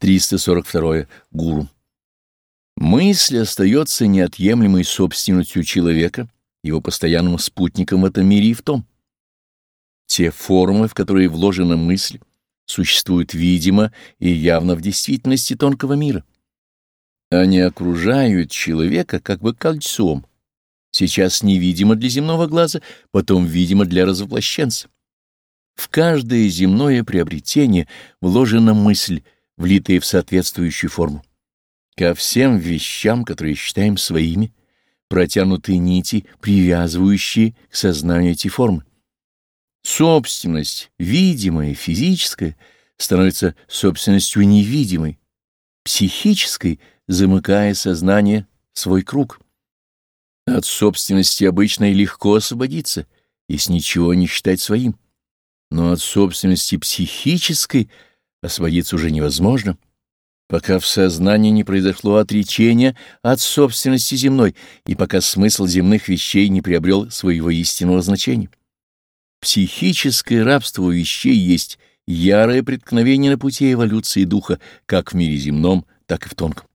342. Гуру. Мысль остается неотъемлемой собственностью человека, его постоянным спутником в этом мире и в том. Те формы, в которые вложена мысль, существуют видимо и явно в действительности тонкого мира. Они окружают человека как бы кольцом, сейчас невидимо для земного глаза, потом видимо для развоплощенца. В каждое земное приобретение вложена мысль, влитая в соответствующую форму. Ко всем вещам, которые считаем своими, протянуты нити, привязывающие к сознанию эти формы. Собственность, видимая, физическая, становится собственностью невидимой, психической, замыкая сознание в свой круг. От собственности обычной легко освободиться, если ничего не считать своим. Но от собственности психической освободиться уже невозможно пока в сознании не произошло отречение от собственности земной и пока смысл земных вещей не приобрел своего истинного значения. Психическое рабство вещей есть ярое преткновение на пути эволюции духа как в мире земном, так и в тонком.